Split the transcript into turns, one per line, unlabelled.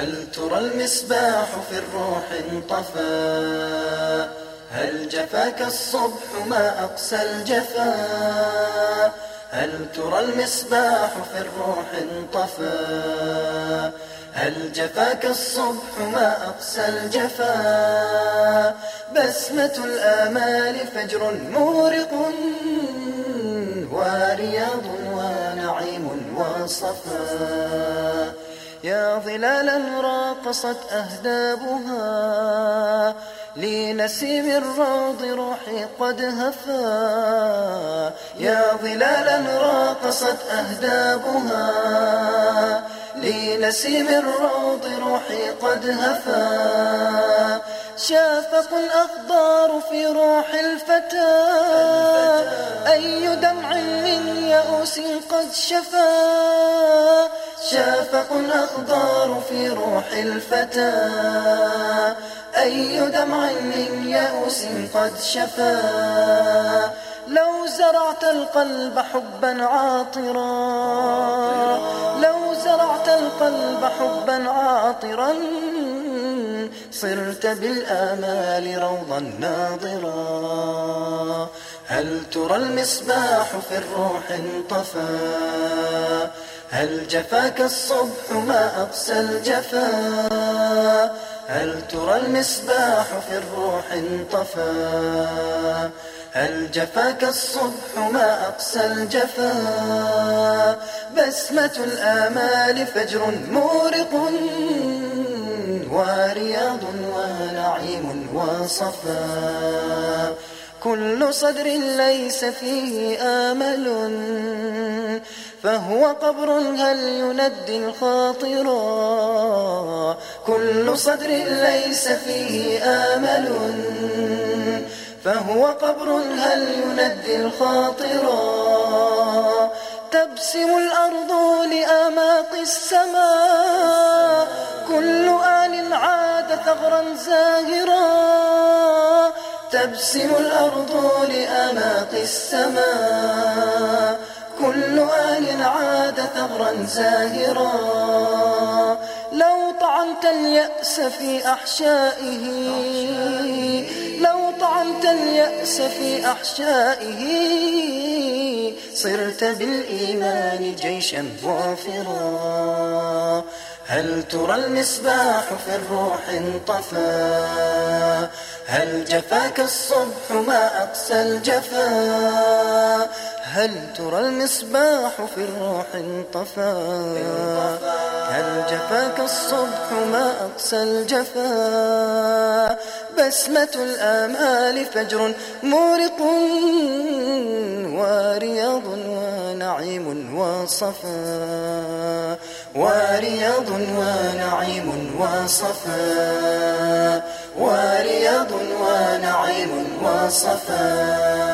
هل ترى المصباح في الروح انطفى؟ هل جفاك الصبح ما أقسى الجفا؟ هل ترى المصباح في الروح انطفى؟ هل جفاك الصبح ما أقسى الجفا؟ بسمة الآمال فجر مورق ورياض ونعيم وصفا. يا ظلالا راقصت أهدابها لنسيم الروض روحي قد هفا. يا ظلالا راقصت أهدابها لنسيم الروض روحي قد هفا. شافق الأخضار في روح الفتى. أي دمع من يأوس قد شفا. شافق الأخضار في روح الفتى. أي دمع من يأوس قد شفا لو زرعت القلب حبا عاطرا. لو زرعت القلب حبا عاطرا. صرت بالآمال روضا ناظرا. هل ترى المصباح في الروح انطفى؟ هل جفاك الصبح ما أقسى الجفا؟ هل ترى المصباح في الروح انطفى؟ هل جفاك الصبح ما أقسى الجفا؟ بسمة الآمال فجر مورق ورياض ونعيم وصفا. كل صدر ليس فيه آمل فهو قبر هل يندي الخاطرا كل صدر ليس فيه آمل فهو قبر هل يندي الخاطرا تبسم الأرض لآماق السماء. كل آل عاد ثغرا زاهرا. تبسم الأرض لآماق السماء. كل آل عاد ثغرا زاهرا. لو طعنت اليأس في أحشائه. لو طعنت اليأس في أحشائه. صرت بالإيمان جيشا ظافرا هل ترى المصباح في الروح انطفى؟ هل جفاك الصبح ما أقسى الجفا؟ هل ترى المصباح في الروح انطفى؟ هل جفاك الصبح ما أقسى الجفا؟ بسمة الآمال فجر مورق ورياض ونعيم وصفا. ورياض ونعيم وصفا. ورياض ونعيم وصفا.